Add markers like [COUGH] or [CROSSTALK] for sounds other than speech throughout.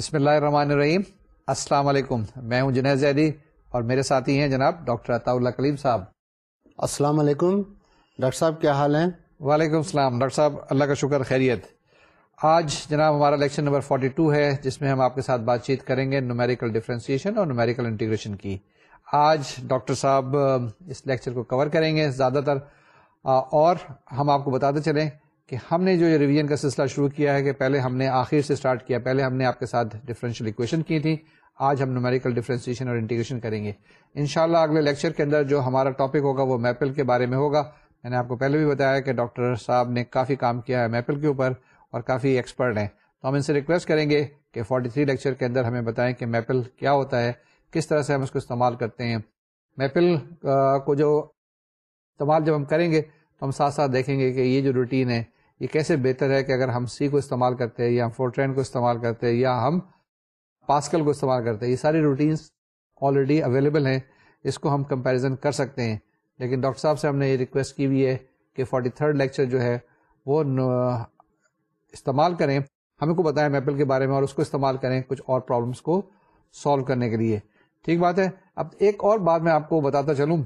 بسم اللہ الرحمن الرحیم السلام علیکم میں ہوں جنید زیدی اور میرے ساتھی ہیں جناب ڈاکٹر عطا اللہ کلیم صاحب السلام علیکم ڈاکٹر صاحب کیا حال ہیں وعلیکم السلام ڈاکٹر صاحب اللہ کا شکر خیریت آج جناب ہمارا لیکچر نمبر 42 ہے جس میں ہم آپ کے ساتھ بات چیت کریں گے نومیریکل ڈفرینسیشن اور نومیریکل انٹیگریشن کی آج ڈاکٹر صاحب اس لیکچر کو کور کریں گے زیادہ تر اور ہم آپ کو بتاتے چلیں کہ ہم نے جو ریویژن کا سلسلہ شروع کیا ہے کہ پہلے ہم نے آخر سے اسٹارٹ کیا پہلے ہم نے آپ کے ساتھ ڈفرینشیل اکویشن کی تھی آج ہم نومیریکل ڈفرینسیشن اور انٹیگریشن کریں گے انشاءاللہ اگلے لیکچر کے اندر جو ہمارا ٹاپک ہوگا وہ میپل کے بارے میں ہوگا میں نے آپ کو پہلے بھی بتایا کہ ڈاکٹر صاحب نے کافی کام کیا ہے میپل کے اوپر اور کافی ایکسپرٹ ہیں تو ہم ان سے ریکویسٹ کریں گے کہ فورٹی لیکچر کے اندر ہمیں بتائیں کہ میپل کیا ہوتا ہے کس طرح سے ہم اس کو استعمال کرتے ہیں میپل کو جو استعمال جب ہم کریں گے تو ہم ساتھ ساتھ دیکھیں گے کہ یہ جو روٹین ہے یہ کیسے بہتر ہے کہ اگر ہم سی کو استعمال کرتے ہیں یا ہم فورٹرین کو استعمال کرتے ہیں یا ہم پاسکل کو استعمال کرتے ہیں یہ ساری روٹینس آلریڈی اویلیبل ہیں اس کو ہم کمپیریزن کر سکتے ہیں لیکن ڈاکٹر صاحب سے ہم نے یہ ریکویسٹ کی ہوئی ہے کہ فورٹی تھرڈ لیکچر جو ہے وہ استعمال کریں ہمیں کو بتائیں میپل کے بارے میں اور اس کو استعمال کریں کچھ اور پرابلمس کو سالو کرنے کے لیے ٹھیک بات ہے اب ایک اور بات میں آپ کو بتاتا چلوں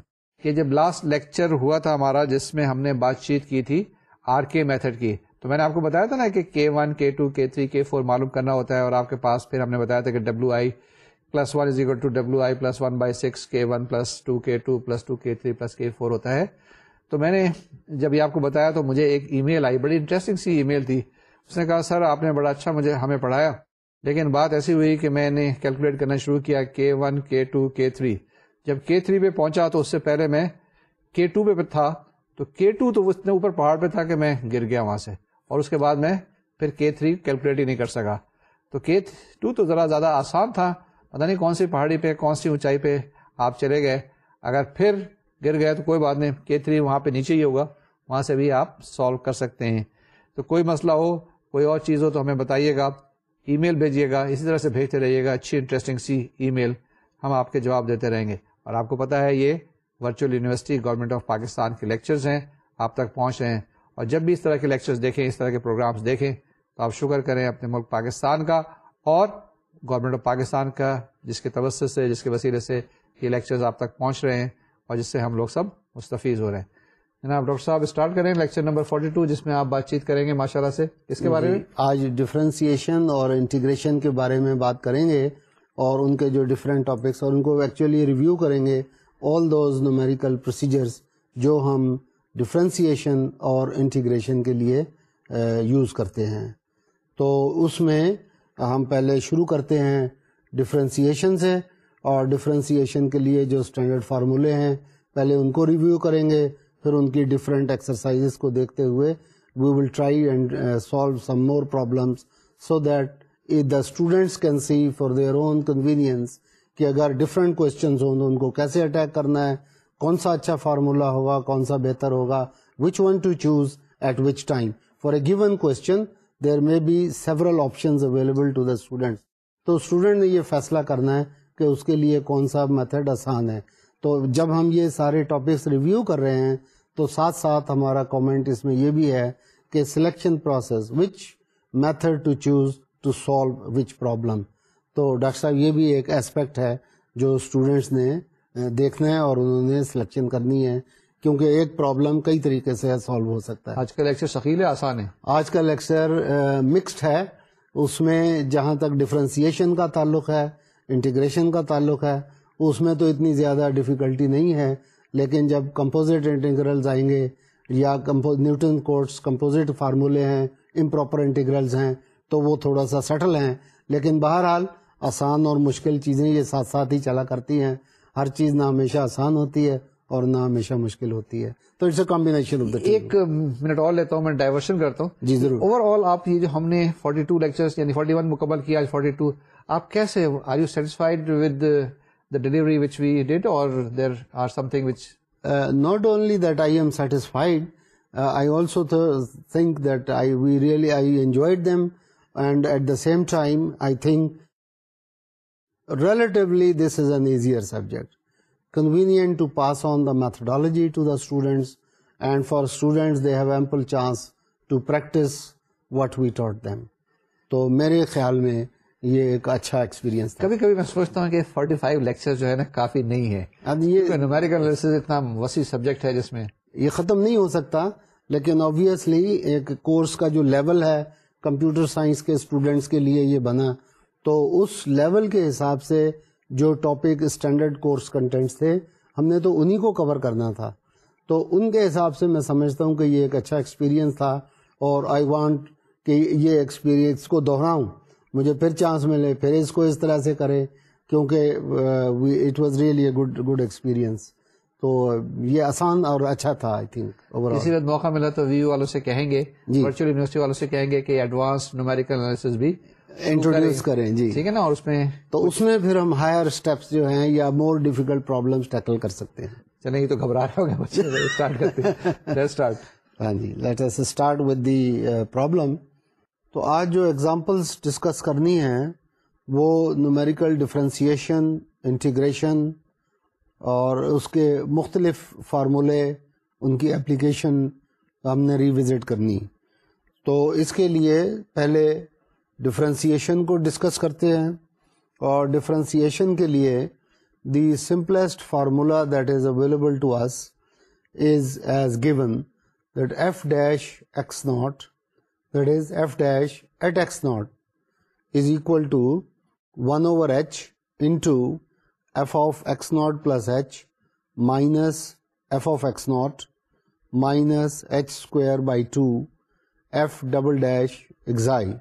کہ جب لاسٹ لیکچر ہوا تھا ہمارا جس میں ہم نے بات چیت کی تھی آر کے میتھڈ کی تو میں نے آپ کو بتایا تھا نا کہ K one K two K three K four معلوم کرنا ہوتا ہے اور آپ کے کے کے کے کے پاس پھر ہم نے بتایا تھا کہ W W I I plus plus plus plus plus one one one is equal to two two two by six three four ہوتا ہے تو میں نے جب یہ آپ کو بتایا تو مجھے ایک ای میل آئی بڑی انٹرسٹنگ سی ای میل تھی اس نے کہا سر آپ نے بڑا اچھا مجھے ہمیں پڑھایا لیکن بات ایسی ہوئی کہ میں نے کیلکولیٹ کرنا شروع کیا K one K two K three جب کے تھری پہ پہنچا تو اس سے پہلے میں کے ٹو پہ تھا تو کے ٹو تو وہ اتنے اوپر پہاڑ پہ تھا کہ میں گر گیا وہاں سے اور اس کے بعد میں پھر کے تھری کیلکولیٹ ہی نہیں کر سکا تو کے ٹو تو ذرا زیادہ آسان تھا پتا نہیں کون سی پہاڑی پہ کون سی اونچائی پہ آپ چلے گئے اگر پھر گر گئے تو کوئی بات نہیں کے تھری وہاں پہ نیچے ہی ہوگا وہاں سے بھی آپ سالو کر سکتے ہیں تو کوئی مسئلہ ہو کوئی اور چیز ہو تو ہمیں بتائیے گا ای میل بھیجیے گا اسی طرح سے بھیجتے رہیے گا اچھی انٹرسٹنگ سی ای میل ہم آپ کے جواب دیتے رہیں گے اور آپ کو پتا ہے یہ virtual university government of Pakistan کے لیکچرز ہیں آپ تک پہنچ رہے ہیں اور جب بھی اس طرح کے لیکچرز دیکھیں اس طرح کے پروگرامز دیکھیں تو آپ شکر کریں اپنے ملک پاکستان کا اور گورنمنٹ آف پاکستان کا جس کے توسط سے جس کے وسیلے سے یہ لیکچرز آپ تک پہنچ رہے ہیں اور جس سے ہم لوگ سب مستفیض ہو رہے ہیں جناب ڈاکٹر صاحب اسٹارٹ کریں لیکچر نمبر 42 جس میں آپ بات چیت کریں گے ماشاء اللہ سے اس کے بارے میں جی، آج ڈفرینسیشن اور انٹیگریشن کے بارے میں بات کریں گے اور ان کے جو ڈفرینٹ ٹاپکس اور ان کو ایکچولی ریویو کریں گے آل دوز نومیریکل پروسیجرس جو ہم ڈفرینسیشن اور انٹیگریشن کے لیے یوز کرتے ہیں تو اس میں ہم پہلے شروع کرتے ہیں ڈفرینسیشن سے اور ڈفرینسیشن کے لیے جو اسٹینڈرڈ فارمولے ہیں پہلے ان کو ریویو کریں گے پھر ان کی ڈفرینٹ ایکسرسائز کو دیکھتے ہوئے we will try and solve some more problems so that the students can see for their own convenience کہ اگر ڈفرینٹ کوشچنز ہوں تو ان کو کیسے اٹیک کرنا ہے کون سا اچھا فارمولا ہوگا کون سا بہتر ہوگا which one to choose at which time for a given question there may be several options available to the students تو اسٹوڈینٹ نے یہ فیصلہ کرنا ہے کہ اس کے لیے کون سا میتھڈ آسان ہے تو جب ہم یہ سارے ٹاپکس ریویو کر رہے ہیں تو ساتھ ساتھ ہمارا کامنٹ اس میں یہ بھی ہے کہ selection process which method to choose to solve which problem تو ڈاکٹر صاحب یہ بھی ایک اسپیکٹ ہے جو اسٹوڈینٹس نے دیکھنا ہے اور انہوں نے سلیکشن کرنی ہے کیونکہ ایک پرابلم کئی طریقے سے سالو ہو سکتا ہے آج کا لیکچر شکیل ہے آسان ہے آج کا لیکچر مکسڈ ہے اس میں جہاں تک ڈفرینسیشن کا تعلق ہے انٹیگریشن کا تعلق ہے اس میں تو اتنی زیادہ ڈفیکلٹی نہیں ہے لیکن جب کمپوزٹ انٹیگرلز آئیں گے یا نیوٹن کوٹس کمپوزٹ فارمولے ہیں امپراپر انٹیگرلز ہیں تو وہ تھوڑا سا سیٹل ہیں لیکن بہرحال آسان اور مشکل چیزیں یہ ساتھ ساتھ ہی چلا کرتی ہیں ہر چیز نہ ہمیشہ آسان ہوتی ہے اور نہ ہمیشہ مشکل ہوتی ہے تو it's a combination of the ایک منٹ اور لیتا ہوں میں ڈائیورشن کرتا ہوں جی ضرور اوور آل آپ یہ جو ہم نے 42 لیکچرز یعنی 41 مکمل کیا آج 42 آپ کیسے are you satisfied with the delivery which we did اور there are something which not only that I am satisfied I also think that I we really I enjoyed them and at the same time I think relatively this is an easier subject convenient pass on the methodology to the ample and for practice what we taught them تو میرے خیال میں یہ ایک اچھا experience کبھی کبھی میں سوچتا ہوں کہ 45 فائیو لیکچر جو ہے نا کافی نہیں ہے یہ اتنا وسیع سبجیکٹ ہے جس میں یہ ختم نہیں ہو سکتا لیکن آبیسلی ایک کورس کا جو لیول ہے کمپیوٹر سائنس کے اسٹوڈینٹس کے لیے یہ بنا تو اس لیول کے حساب سے جو ٹاپک اسٹینڈرڈ کورس کنٹینٹس تھے ہم نے تو انہی کو کور کرنا تھا تو ان کے حساب سے میں سمجھتا ہوں کہ یہ ایک اچھا ایکسپیرینس تھا اور آئی وانٹ کہ یہ ایکسپیرینس کو دہراؤں مجھے پھر چانس ملے پھر اس کو اس طرح سے کرے کیونکہ it was really a good good experience تو یہ آسان اور اچھا تھا آئی تھنک اسی وقت موقع ملا تو ویو والوں سے کہیں گے جی۔ والوں سے کہیں گے کہ ایڈوانس نومیریکل بھی انٹروڈیوس کریں جی ٹھیک ہے نا اور اس میں تو اس میں پھر ہم ہائر اسٹیپس جو ہیں یا مور ڈیفیکلٹ پرابلم ٹیکل کر سکتے ہیں چلیں یہ تو گھبرا رہے ہوگا [LAUGHS] ہاں جی let's start with the problem تو آج جو ایگزامپلس ڈسکس کرنی ہیں وہ نومیریکل ڈفرینسیشن انٹیگریشن اور اس کے مختلف فارمولے ان کی اپلیکیشن ہم نے ریوزٹ کرنی تو اس کے لیے پہلے ڈفرینسیشن کو ڈسکس کرتے ہیں اور ڈفرینسیشن کے لیے the simplest formula that is available to is as given that f dash x naught that is f dash at x naught is equal to one over h into F of x not plus H minus F of x not minus h square by two f double dash xi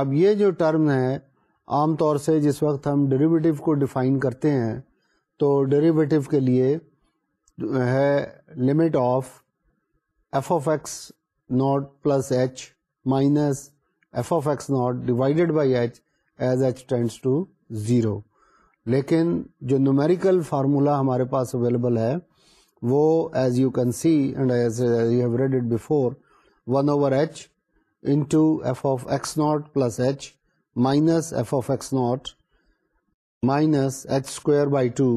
اب یہ جو term ہے عام طور سے جس وقت ہم ڈیریویٹو کو ڈیفائن کرتے ہیں تو ڈیریویٹیو کے لیے ہے limit of f of x not plus H minus F of x naught divided by h as h tends to zero لیکن جو نومیریکل فارمولا ہمارے پاس اویلیبل ہے وہ as you can see and as read before one over h into f of x not plus H minus F of x not minus h square by two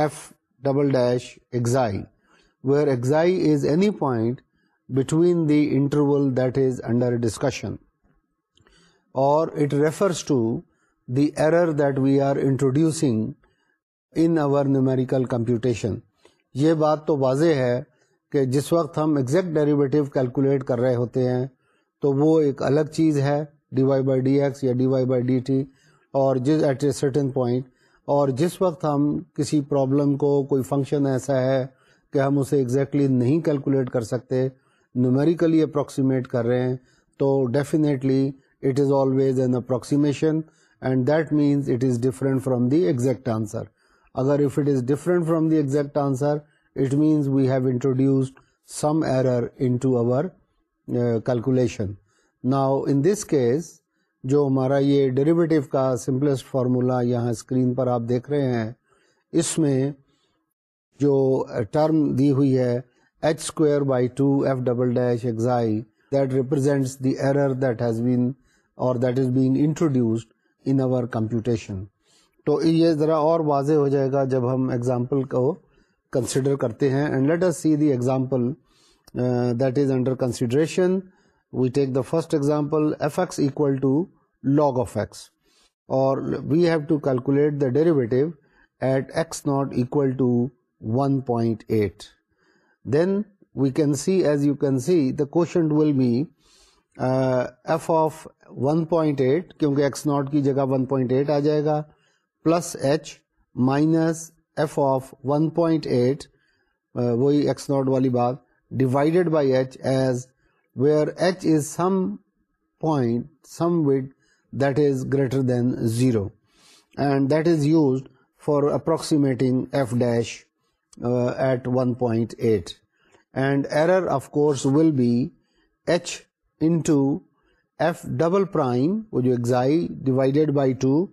f double dash any where xi is any point between the interval under discussion اور it refers to the error that we are introducing numerical computation یہ بات تو واضح ہے کہ جس وقت ہم ایگزیکٹ ڈیریویٹو کیلکولیٹ کر رہے ہوتے ہیں تو وہ ایک الگ چیز ہے d y by d x یا d y by d t اور جس ایٹ اے سرٹن پوائنٹ اور جس وقت ہم کسی پرابلم کو کوئی فنکشن ایسا ہے کہ ہم اسے ایگزیکٹلی exactly نہیں کیلکولیٹ کر سکتے نیومیریکلی اپروکسیمیٹ کر رہے ہیں تو definitely it is always an approximation and that means it is different from the exact answer اگر if it is different from the exact answer it means we have introduced some error into over calculation now in this case جو ہمارا یہ derivative کا simplest formula یہاں screen پر آپ دیکھ رہے ہیں اس میں جو ٹرم دی ہوئی ہے h square by two f double dash xi that represents the error that has been اور that is being introduced in our computation تو یہ ذرا اور واضح ہو جائے گا جب ہم ایگزامپل کو کنسیڈر کرتے ہیں and let us see the example that is under consideration we take the first example f x equal to log of x اور we have to calculate the derivative at x naught equal to one point eight then we can see as you can see the question will be f of one point eight کیونکہ x naught کی جگہ one point eight آ جائے گا plus H minus F of one point eight وہی x naught والی بات divided by h as where h is some point some would that is greater than zero and that is used for approximating f dash at one point eight and error of course will be h f double prime وہ جو xi divided by two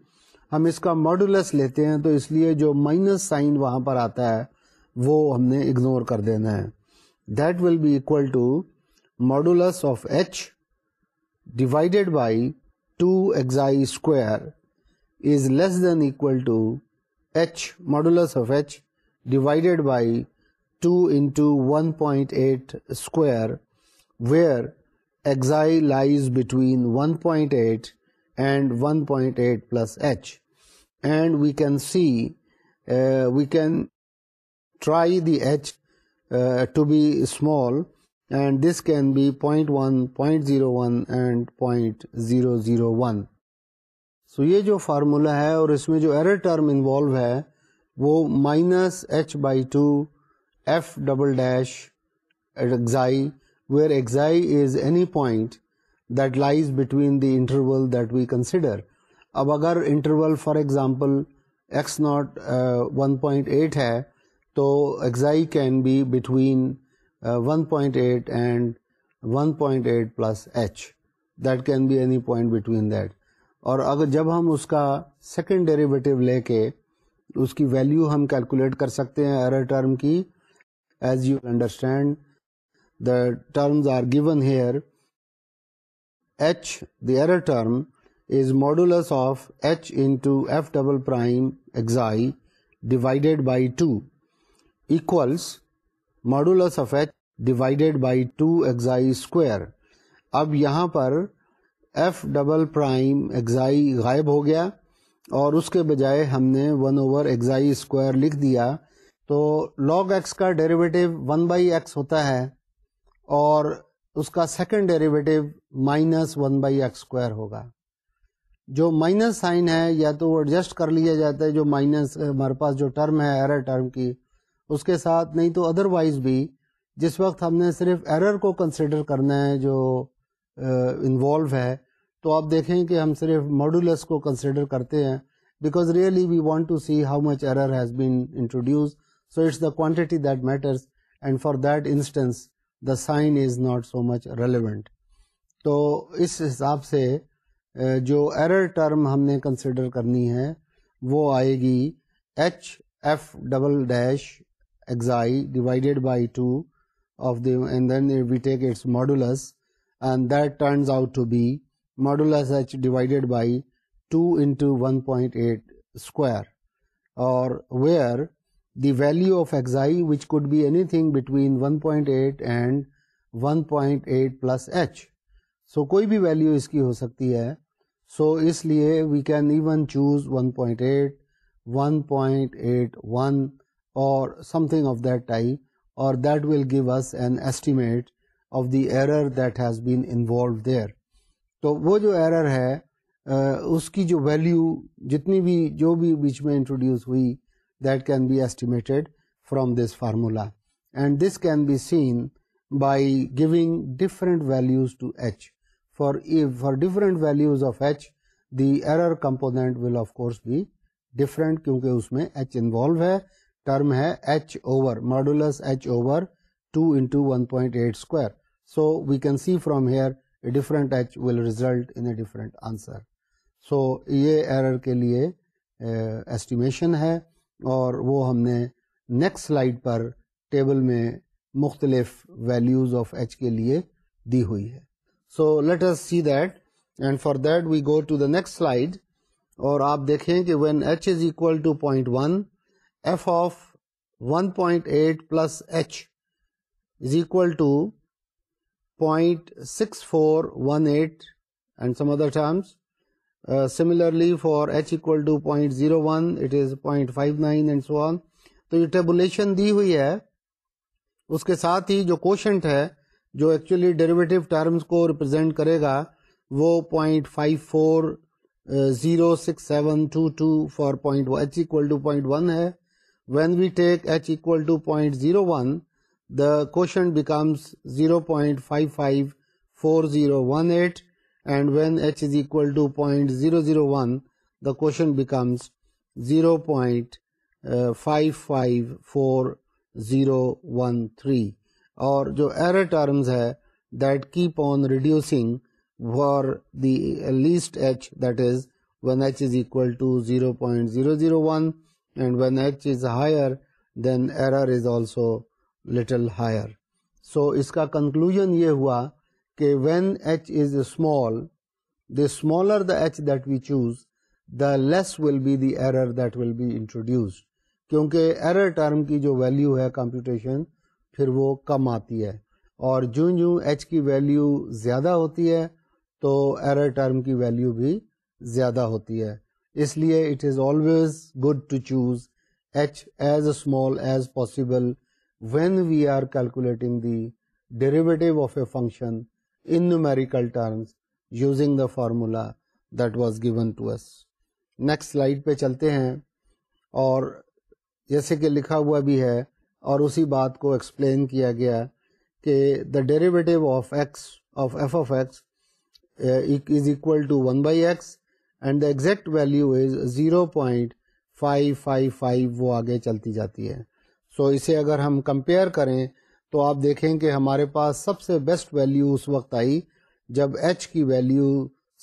ہم اس کا modulus لیتے ہیں تو اس لیے جو مائنس سائن وہاں پر آتا ہے وہ ہم نے اگنور کر دینا ہے that will be equal to modulus of h divided by 2xi square is less than equal to h modulus of h divided by 2 into 1.8 square, where xi lies between 1.8 and 1.8 plus h. And we can uh, try the h to be small and this can be point one point zero one and point zero zero one so یہ جو formula ہے اور اس میں جو error term involve ہے وہ minus h by two f double dash xi where xi is any point that lies between the interval that we consider اب اگر interval for example x not one point eight ہے تو xi can be between one point eight and one point eight plus h that can be any point between that اور اگر جب ہم اس کا سیکنڈ ڈیریویٹو لے کے اس کی ویلیو ہم کیلکولیٹ کر سکتے ہیں ایرر ٹرم کی as you understand the terms are given here h the error term is modulus of h into f double prime xi divided by two modulus h xi by two یہاں پر f double prime xi غائب ہو گیا اور اس کے بجائے ہم نے ون اوور ایگزائی اسکوائر لکھ دیا تو لاگ ایکس کا ڈیریویٹو ون بائی ایکس ہوتا ہے اور اس کا second derivative minus one by x square ہوگا جو مائنس سائن ہے یا تو وہ ایڈجسٹ کر لیا جاتا ہے جو مائنس ہمارے پاس جو ٹرم ہے ایرر ٹرم کی اس کے ساتھ نہیں تو ادر وائز بھی جس وقت ہم نے صرف ایرر کو کنسیڈر کرنا ہے جو انوالو ہے تو آپ دیکھیں کہ ہم صرف ماڈولس کو کنسیڈر کرتے ہیں because really we want to see how much error has been introduce so it's the quantity that matters and for that instance the sign is not so much relevant تو اس حساب سے جو error term ہم نے consider کرنی ہے وہ آئے گی h f double dash xi divided by two of we take its modulus and that turns out to be modulus h divided by two into point eight square اور where the value of xi which could be anything between one point eight and one point eight plus h so کوئی بھی value اس کی ہو سکتی ہے so اس لیے we can even choose one point eight one point eight one or something of that type اور that will give an an estimate of the error that has been involve there تو وہ جو error ہے uh, اس کی جو value جتنی بھی جو بھی بیچ میں انٹروڈیوس ہوئی that can be estimated from this formula and this can be seen by giving different values to h for for different values of h the error component will of course بھی different کیونکہ اس میں h involve ہے term ہے h over modulus h over two point eight square so we can see from here a different h will result in a different answer so یہ error کے لیے estimation ہے اور وہ ہم نے نیکسٹ سلائڈ پر ٹیبل میں مختلف ویلیوز آف ایچ کے لیے دی ہوئی ہے so let us see that and for that we go to the next slide اور آپ دیکھیں کہ when H is equal to point one F of one one point point eight eight plus h is equal to six four and some other terms similarly for h equal to point zero one it is point five nine and so on تو یہ tabulation دی ہوئی ہے اس کے ساتھ ہی جو quotient ہے جو actually derivative terms کو ریپرزینٹ کرے گا وہ point five four zero six seven two two point h equal to point one ہے when we take h equal to point zero one the quotient and zero point five equal four zero one eight and when H is to point zero zero one the quotient zero point five four zero one three اور جو error terms ہے that keep on reducing for the least h that is when H is equal to zero point zero zero one and when H is higher then error is also little higher so اس کا conclusion یہ ہوا کہ when H is small the smaller the h that we choose the less will be the error that will be introduced کیونکہ error term کی جو value ہے computation پھر وہ کم آتی ہے اور جوں ایچ کی ویلیو زیادہ ہوتی ہے تو ایرر ٹرم کی ویلیو بھی زیادہ ہوتی ہے اس لیے it is always good to choose h as a small as possible when we are calculating the derivative of a function in numerical terms using the formula that was given to us next slide پہ چلتے ہیں اور جیسے کہ لکھا ہوا بھی ہے اور اسی بات کو ایکسپلین کیا گیا کہ the derivative of x of f of x is equal to one by x and the exact value is zero point five five five وہ آگے چلتی جاتی ہے سو so اسے اگر ہم کمپیئر کریں تو آپ دیکھیں کہ ہمارے پاس سب سے بیسٹ ویلیو اس وقت آئی جب ایچ کی ویلیو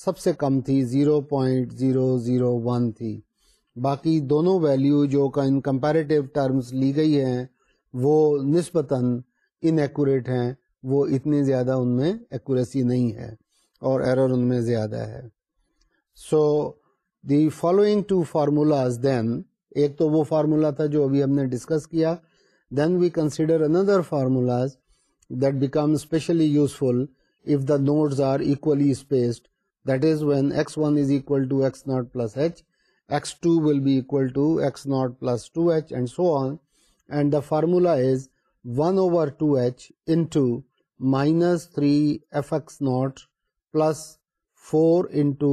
سب سے کم تھی zero point zero zero one تھی باقی دونوں ویلیو جو ان کمپیریٹیو ٹرمز لی گئی ہیں وہ نسبتاً ان ایکوریٹ ہیں وہ اتنی زیادہ ان میں ایکوریسی نہیں ہے اور ایرر ان میں زیادہ ہے so the following two formulas then ایک تو وہ فارمولا تھا جو ابھی ہم نے ڈسکس کیا then we consider other formulas that become especially useful if the nodes are equally spaced that is when x one is equal to x not plus h x two will be equal to x not plus two h and so on and the formula is one over two h into minus three f x not plus four into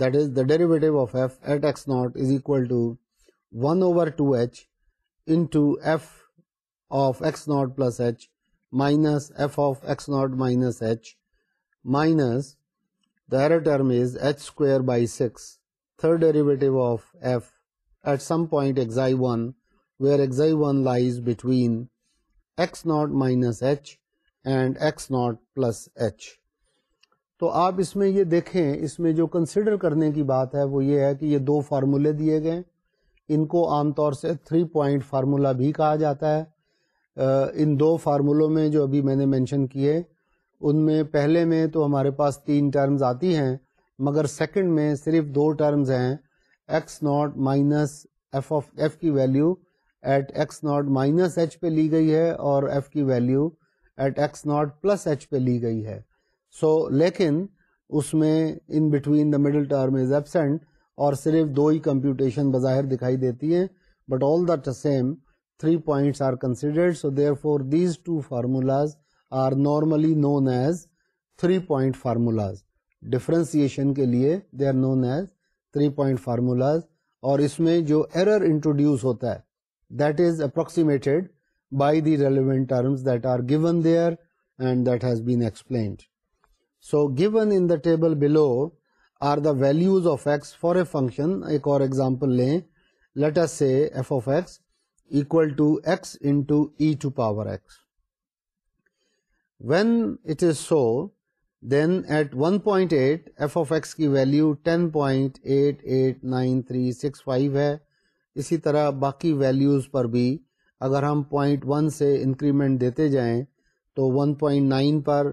this the ڈیریز انٹ plus H minus h minus the term is h square by six third derivative lies between minus h and x not plus h تو آپ اس میں یہ دیکھیں اس میں جو کنسیڈر کرنے کی بات ہے وہ یہ ہے کہ یہ دو فارمولے دیے گئے ان کو عام طور سے تھری پوائنٹ فارمولہ بھی کہا جاتا ہے ان دو فارمولوں میں جو ابھی میں نے مینشن کیے ان میں پہلے میں تو ہمارے پاس تین ٹرمز آتی ہیں مگر سیکنڈ میں صرف دو ٹرمز ہیں x not minus F of f کی value at x not minus h پہ لی گئی ہے اور ایف کی value at x not plus h پہ لی گئی ہے سو لیکن اس میں in between the middle term is absent اور صرف دو ہی کمپیوٹیشن بظاہر دکھائی دیتی ہیں but all the same three points are considered so there for these to formulas are normally known as three point formulas differentiation کے لیے they are known as three point formulas اور اس میں جو ایرر انٹروڈیوس ہوتا ہے that is approximated by the relevant terms that are given there and that has been explained so given in the table below are the values of x for a function ایک اور example لیں let's say f of x x into power when it is so then at one point eight F of x کی value ten point eight eight nine three six five ہے اسی طرح باقی values پر بھی اگر ہم point one سے انکریمنٹ دیتے جائیں تو ون پوائنٹ نائن پر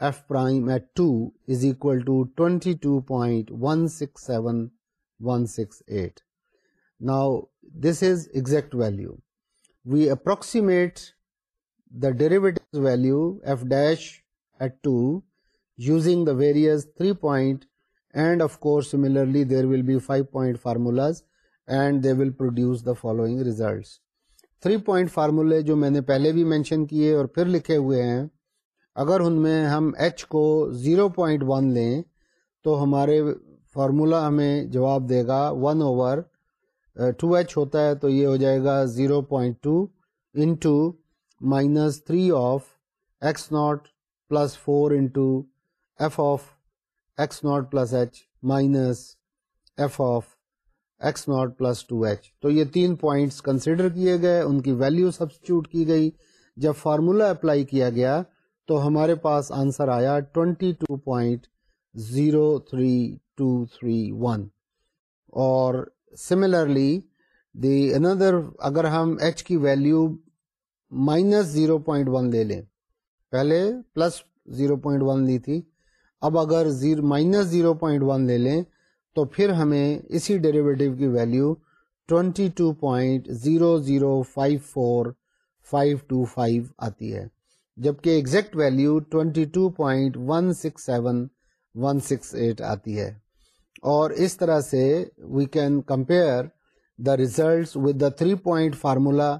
varies three point and of course similarly there will be five point formulas and they will produce following result three point formula جو میں نے پہلے بھی مینشن کیے اور پھر لکھے ہوئے ہیں اگر ان میں ہم ایچ کو زیرو پوائنٹ ون لیں تو ہمارے فارمولا ہمیں جواب دے گا ون اوور ٹو ایچ ہوتا ہے تو یہ ہو جائے گا zero point two into minus three of x not plus four into F of x not plus H minus F of x not plus two H تو یہ تین پوائنٹس کنسیڈر کیے گئے ان کی ویلیو سبسٹیوٹ کی گئی جب فارمولا اپلائی کیا گیا تو ہمارے پاس آنسر آیا twenty two point zero three two three one اور سملرلی دی اندر اگر ہم ایچ کی value minus zero point one لے لیں پہلے پلس زیرو پوائنٹ ون لی تھی اب اگر مائنس زیرو پوائنٹ ون لے لیں تو پھر ہمیں اسی ڈیریویٹو کی value twenty two point zero zero five four five two five آتی ہے جبکہ exact value twenty two point one six seven one six eight آتی ہے اور اس طرح سے we can compare the results three point formula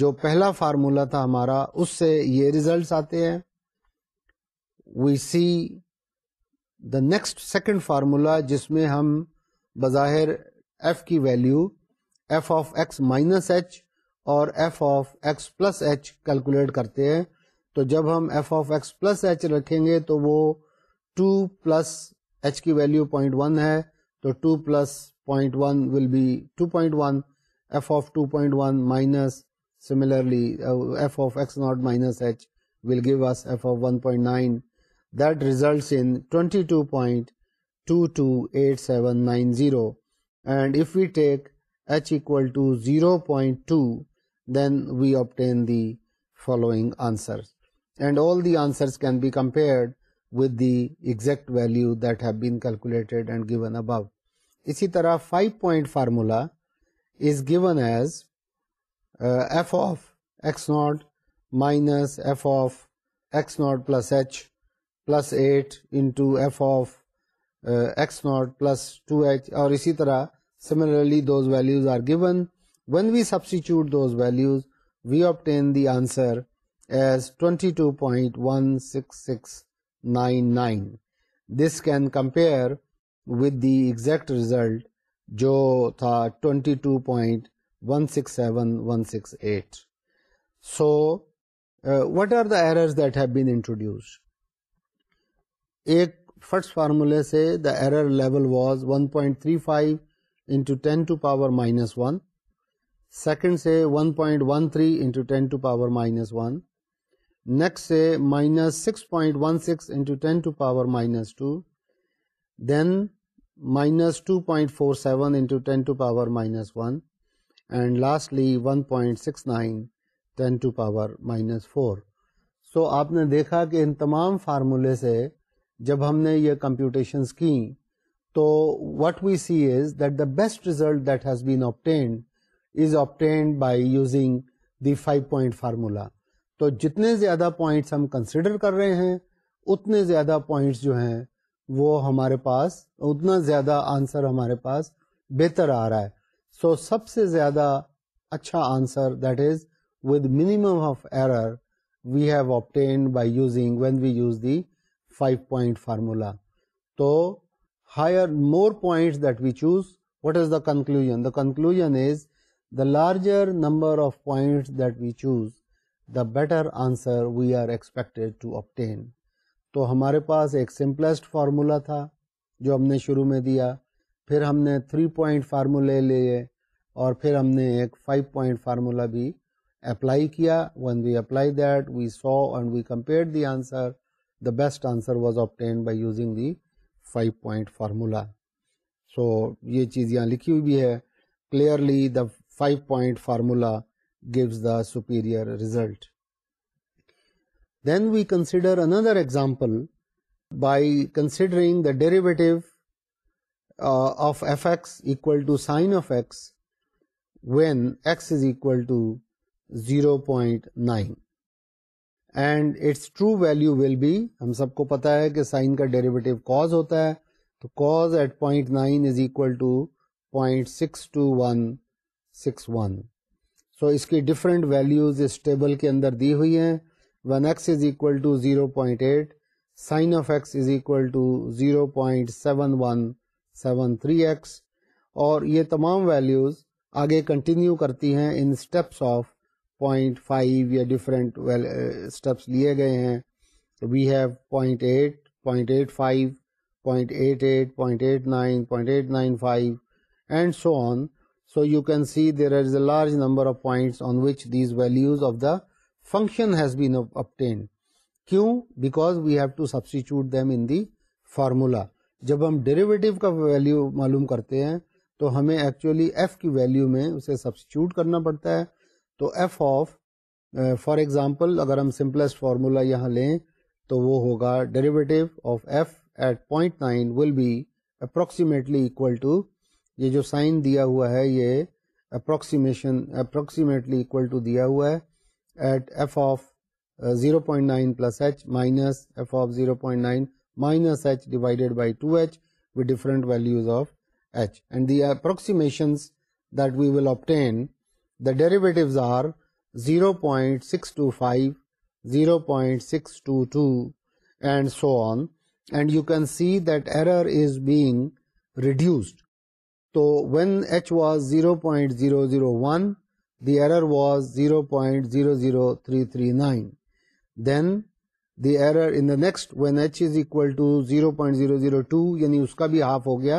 جو پہلا فارمولا تھا ہمارا اس سے یہ ریزلٹس آتے ہیں we see the next second formula جس میں ہم بظاہر ایف کی value F of x minus H اور F of x plus H calculate کرتے ہیں تو جب ہم F of x plus H رکھیں گے تو وہ ٹو پلس ایچ کی ویلیو پوائنٹ ون ہے تو two plus point one will be two point one F of two point one minus similarly F of x not minus H will give us F of one point nine that result in twenty two point two two eight seven nine zero and F we take H equal to zero point two then we obtain the following answer and all the answered with the exact value bank اسی طرح five formulas F not minus plus H plus eight of not plus اور اسی طرح similarly those values one we substitute value we آپ this can compare with the exact result جو تھا twenty two point seven eight so what are the that have been introduced ایک first فارمولے سے error level was 1.35 point three five ten to power minus one second سے next سے minus six point one six into ten to power minus two then minus two point four seven into ten to power minus one and lastly one point six nine ten to power minus four so آپ نے دیکھا کہ ان تمام فارمولے سے جب ہم نے یہ کمپیوٹیشنس کی تو what we see is that the best result that has been obtained is obtained by using the five point formula تو جتنے زیادہ پوائنٹس ہم کنسیڈر کر رہے ہیں اتنے زیادہ پوائنٹس جو ہیں وہ ہمارے پاس اتنا زیادہ آنسر ہمارے پاس بہتر آ رہا ہے سو so, سب سے زیادہ اچھا answer that is with minimum of error we have obtained by using when we use the five point formula تو higher more points that we choose what is the conclusion is the larger number of points that we choose the better answer we are expected to obtain تو ہمارے پاس ایک simplest formula تھا جو ہم نے شروع میں دیا پھر ہم نے تھری پوائنٹ فارمولے لیے اور پھر ہم نے ایک فائیو پوائنٹ فارمولا بھی اپلائی کیا when we apply that we so and we compare the answer the best answer was obtain by using the five point formula so یہ چیز یہاں لکھی ہوئی بھی ہے clearly the five point formula gives the superior result. Then we consider another example by considering the derivative uh, of fx equal to sine of x when x is equal to 0.9 and its true value will be ہم سب کو پتا ہے کہ sine کا derivative cos ہوتا ہے تو cos at 0.9 is equal to 0.62161 so, اس کی ڈفرینٹ ویلیوز اس ٹیبل کے اندر دی ہوئی ہیں when x is equal to zero point eight sine of x is equal to zero point seven one seven three x اور یہ تمام ویلیوز آگے کنٹینیو کرتی ہیں in steps of point five یا ڈفرینٹ اسٹیپس eh, لیے گئے ہیں we have point eight point eight five point eight eight point eight nine point eight nine five and so on so you can see there are a large number function formula جب ہم derivative کا value معلوم کرتے ہیں تو ہمیں actually F کی value میں اسے سبسیچیوٹ کرنا پڑتا ہے تو ایف آف فار ایگزامپل اگر ہم سمپلسٹ فارمولا یہاں لیں تو وہ ہوگا derivative of F at point nine will be approximately یہ جو سائن دیا ہوا ہے یہ اپروکسیمیشن اپروکسیمیٹلی اکول ٹو دیا ہوا ہے at F of zero point nine plus H minus F of zero point nine minus H divided by two H with different values of H and the approximations that we will obtain the derivatives are zero point six two five zero point six two two and so on and you can see that error is being reduced تو when H was zero point zero zero one the error was zero point zero zero three three nine then the error in the next when H is equal to zero point zero zero two یعنی اس کا بھی half ہو گیا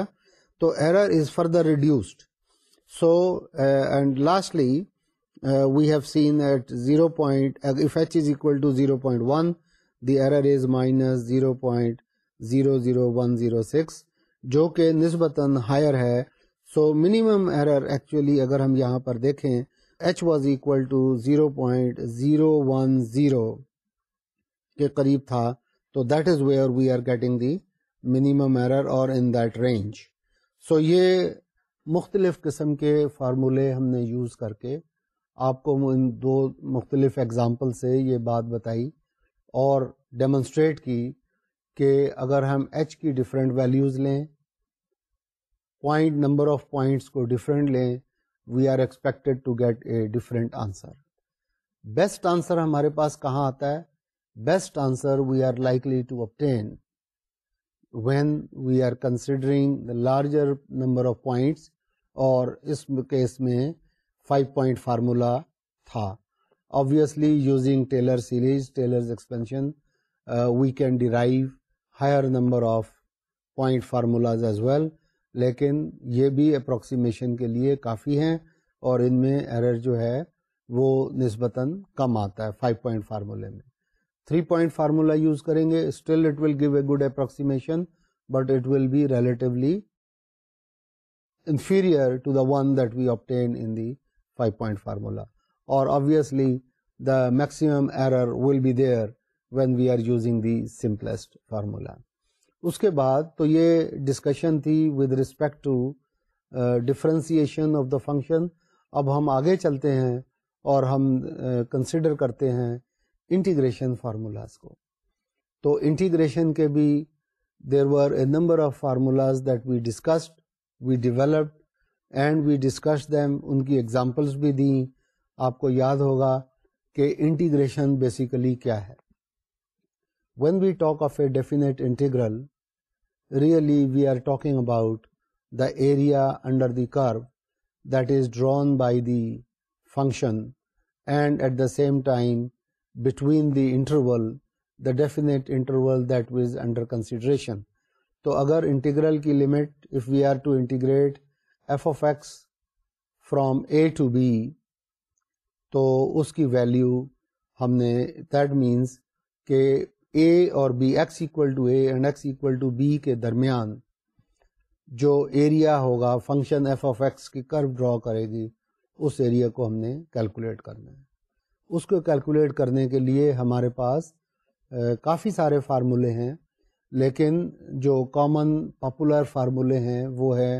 تو error is further reduced so and lastly we have seen at zero point one the error is minus zero point zero zero one zero six جو کہ نسبتاً ہائر ہے سو منیمم ایرر ایکچولی اگر ہم یہاں پر دیکھیں H was equal to zero point zero one zero کے قریب تھا تو that is where we are getting the minimum error اور ان دیٹ رینج سو یہ مختلف قسم کے فارمولے ہم نے یوز کر کے آپ کو ان دو مختلف اگزامپل سے یہ بات بتائی اور ڈیمونسٹریٹ کی کہ اگر ہم ایچ کی ڈفرینٹ ویلیوز لیں پوائنٹ نمبر آف پوائنٹس کو ڈفرینٹ لیں we are to get a different answer best answer ہمارے پاس کہاں آتا ہے best answer we are likely to happen when we are considering larger number of points اور اس کیس میں فائیو پوائنٹ فارمولا تھا using Taylor series uh, we can derive higher number of point formulas as well لیکن یہ بھی approximation کے لیے کافی ہیں اور ان میں ایرر جو ہے وہ نسبتاً کم آتا ہے فائیو پوائنٹ فارمولے میں تھری پوائنٹ فارمولا یوز کریں گے still it will give a good approximation but it will be relatively inferior to the one that we obtain in the five point formula اور obviously the maximum error will be there when we are using simplest formula اس کے بعد تو یہ discussion تھی with respect to differentiation of the function اب ہم آگے چلتے ہیں اور ہم کنسیڈر uh, کرتے ہیں انٹیگریشن فارمولاز کو تو انٹیگریشن کے بھی there a number of formulas that we discussed we developed and we discuss them ان کی ایگزامپلس بھی دیں آپ کو یاد ہوگا کہ انٹیگریشن بیسیکلی کیا ہے when we talk of a definite integral really we are talking about the area under the curve that is drawn by the function and at the same time between the interval interval that was under consideration تو اگر integral کی limit if we are to integrate F of x from a to be تو اس کی value ہم نے that means کہ اے اور be X equal to a and x equal to be کے درمیان جو ایریا ہوگا فنکشن ایف آف ایکس کی کرو ڈرا کرے گی اس ایریا کو ہم نے کیلکولیٹ کرنا ہے اس کو کیلکولیٹ کرنے کے لیے ہمارے پاس کافی سارے فارمولے ہیں لیکن جو کامن پاپولر فارمولے ہیں وہ ہے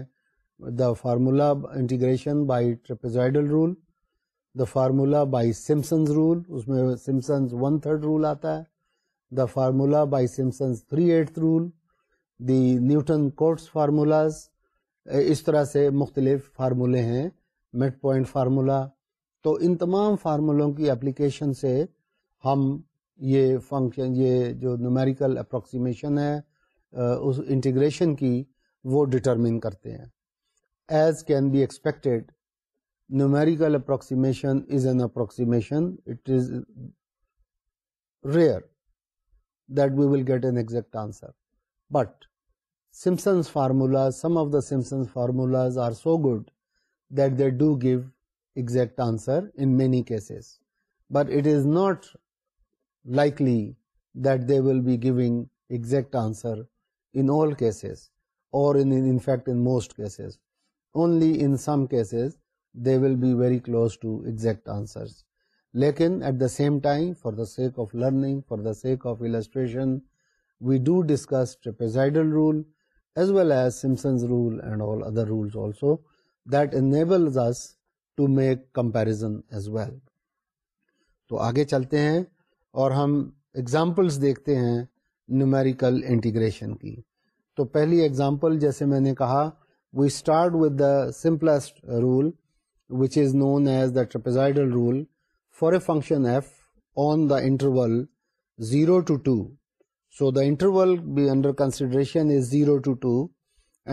the formula integration by trapezoidal rule the formula by Simpson's rule اس میں سمسنز ون تھرڈ رول آتا ہے the formula by Simpson's 3 8th rule, the Newton-Cotes formulas, eh, اس طرح سے مختلف فارمولے ہیں مڈ پوائنٹ فارمولا تو ان تمام فارمولوں کی اپلیکیشن سے ہم یہ فنکشن یہ جو نومیریکل اپروکسیمیشن ہے eh، اس انٹیگریشن کی وہ ڈٹرمن کرتے ہیں as can be expected numerical approximation is an approximation it is rare that we will get an exact answer. But Simpson's formulas, some of the Simpson's formulas are so good that they do give exact answer in many cases. But it is not likely that they will be giving exact answer in all cases, or in fact in most cases. Only in some cases they will be very close to exact answers. لیکن at the same time for the sake of learning for the sake of illustration we do discuss trapezoidal rule as well as Simpson's rule and all other also that enables to make as well تو آگے چلتے ہیں اور ہم examples دیکھتے ہیں numerical integration کی تو پہلی اگزامپل جیسے میں نے کہا we start with the simplest rule which is known as the trapezoidal rule for a function F on the interval zero to two so the interval consideration is zero to two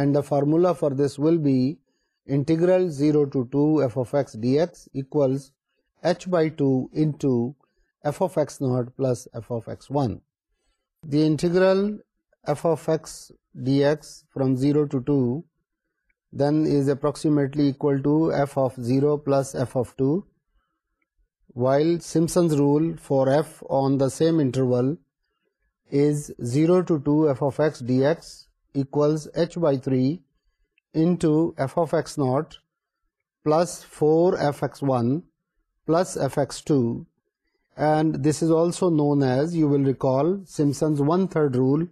and the formula for this will be integral zero to two F D S H by two two F S nut plus D S from zero to two then is approximately plus F of two while Simpson's rule for f on the same interval is 0 to 2 f of x dx equals h by 3 into f of x naught plus 4 fx1 plus fx2, and this is also known as, you will recall, Simpson's 1/3 rule.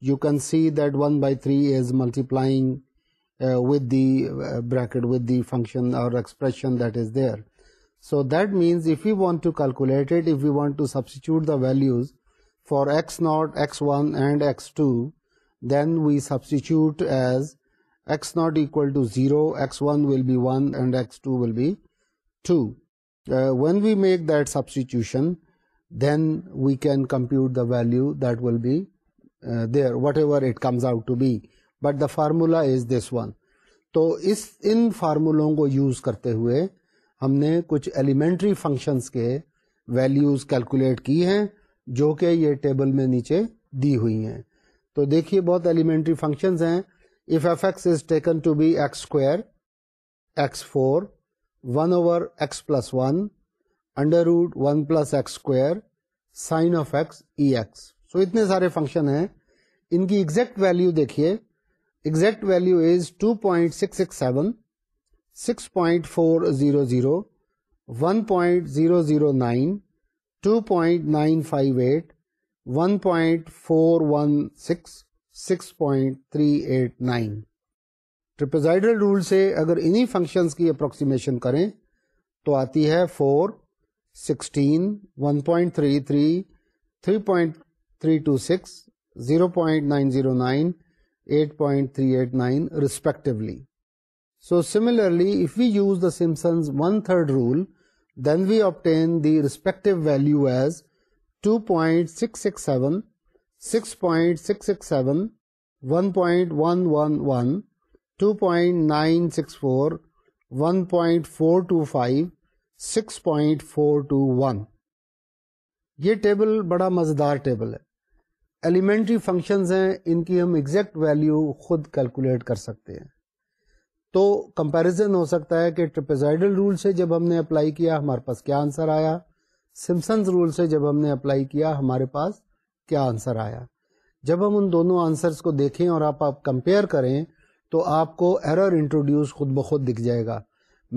You can see that 1 by 3 is multiplying uh, with the uh, bracket, with the function or expression that is there. So that means if you want to calculate you want to substitute values for x not one and s two then we substitute as x not x and two will be two when we make that substitution then we can compute the value that will be whatever it comes out to be but the formula is this one تو اس ان فارمولاوں کو use کرتے ہوئے ہم نے کچھ elementary functions کے values calculate کی ہیں جو کہ یہ ٹیبل میں نیچے دی ہوئی ہیں تو دیکھیے بہت ایلیمنٹری فنکشنز ہیں if f x x x x is taken to be four one one over plus under root one plus x square sine of x e x so اتنے سارے فنکشن ہیں ان کی ایگزیکٹ ویلیو دیکھیے exact value is to point six six seven six point four zero zero one point zero zero nine two point nine five eight one point four one six six point three eight nine trapezoidal rule سے اگر انہی functions کی approximation کریں تو آتی ہے four sixteen one point three three three point three two six zero point nine zero nine eight point three eight nine respectively so similarly, if we use the Simpsons one third rule then we obtain the respective value as two point six six seven six point six six seven one point one one one two point nine six four one point four two five six point four two one یہ table بڑا مزدار table ہے elementary functions ہیں ان کی ہم exact value خود calculate کر سکتے ہیں تو کمپیرزن ہو سکتا ہے کہ ٹرپیزائڈل رول سے جب ہم نے اپلائی کیا ہمارے پاس کیا آنسر آیا سمسنز رول سے جب ہم نے اپلائی کیا ہمارے پاس کیا آنسر آیا جب ہم ان دونوں آنسرس کو دیکھیں اور آپ آپ کمپیئر کریں تو آپ کو ایرر انٹروڈیوس خود بخود دکھ جائے گا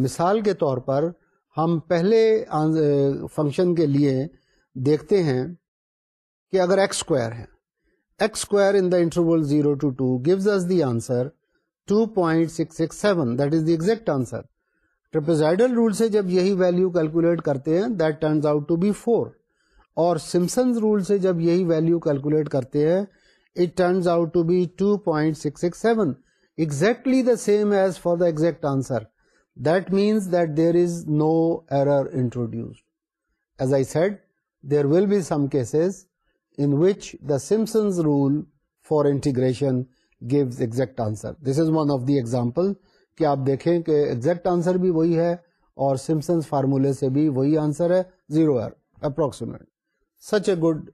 مثال کے طور پر ہم پہلے فنکشن کے لیے دیکھتے ہیں کہ اگر ایکس اسکوائر ہے x square in the interval zero to two gives is the answer جب یہی ویلو کیلکولیٹ کرتے ہیں جب یہی value exactly the same as four the exact answer دینس that there is no ایرروڈیوس as I said there will be some cases Simpson's rule for integration gives exact answer this is one of the example کہ آپ دیکھیں کہ exact answer بھی وہی ہے اور Simpson's فارمولے سے بھی وہی آنسر ہے زیرو ہے approximate such a good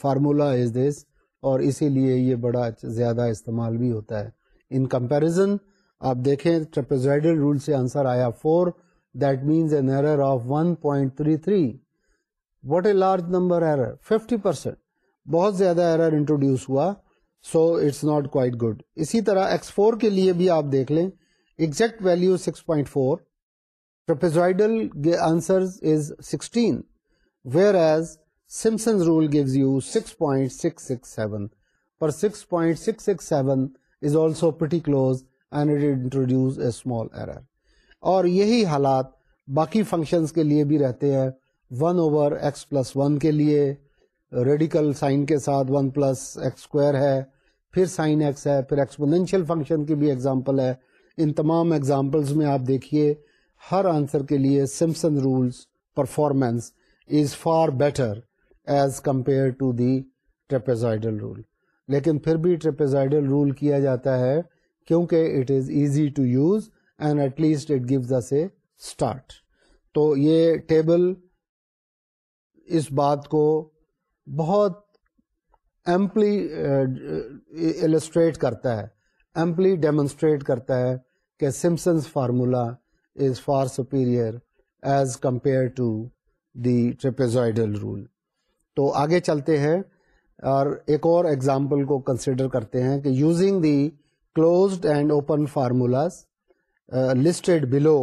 formula is this اور اسی لیے یہ بڑا زیادہ استعمال بھی ہوتا ہے ان کمپیریزن آپ دیکھیں ٹرپیزائڈل رول سے آنسر آیا four that means an error of one point three three what a large number error fifty percent بہت زیادہ ایرر انٹروڈیوس ہوا so it's not quite good اسی طرح ایکس فور کے لیے بھی آپ دیکھ لیں exact value six point four trapezoidal answer is sixteen whereas Simpson rule gives you six point six six seven پر six point six six seven is also pretty close and introduces a small error اور یہی حالات باقی functions کے لیے بھی رہتے ہیں one over x plus one کے لیے ریڈیکل سائن کے ساتھ ون پلس ایکس اسکوائر ہے پھر سائن ایکس ہے پھر ایکسپونینشیل فنکشن کی بھی ایگزامپل ہے ان تمام ایگزامپلز میں آپ دیکھیے ہر آنسر کے لیے Simpson rules performance is far better as compare to the trapezoidal rule لیکن پھر بھی ٹریپیزائڈل رول کیا جاتا ہے کیونکہ it is easy to use and at least it gives a start تو یہ ٹیبل اس بات کو بہت ایمپلی ایلسٹریٹ uh, uh, کرتا ہے ایمپلی ڈیمونسٹریٹ کرتا ہے کہ Simpson's formula is far superior as compare to the trapezoidal rule تو آگے چلتے ہیں اور ایک اور ایگزامپل کو کنسیڈر کرتے ہیں کہ using the closed and open formulas listed below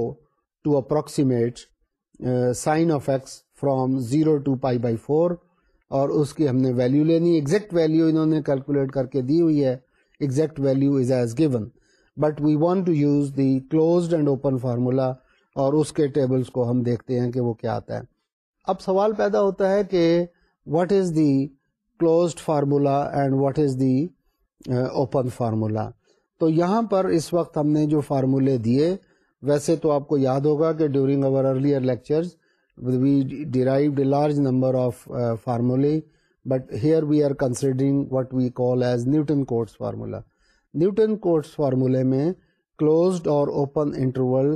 to approximate sine of x from zero to pi by four اور اس کی ہم نے ویلو لینی ایگزیکٹ ویلو انہوں نے کیلکولیٹ کر کے دی ہوئی ہے exact value is as given but we want to use the closed and open formula اور اس کے ٹیبلس کو ہم دیکھتے ہیں کہ وہ کیا آتا ہے اب سوال پیدا ہوتا ہے کہ what is the closed formula and what is the open formula تو یہاں پر اس وقت ہم نے جو فارمولے دیے ویسے تو آپ کو یاد ہوگا کہ during our earlier lectures ویریوڈ a large number of فارمولے but here we are considering what we call as Newton Cotes formula Newton Cotes فارمولے میں کلوزڈ اور اوپن انٹرول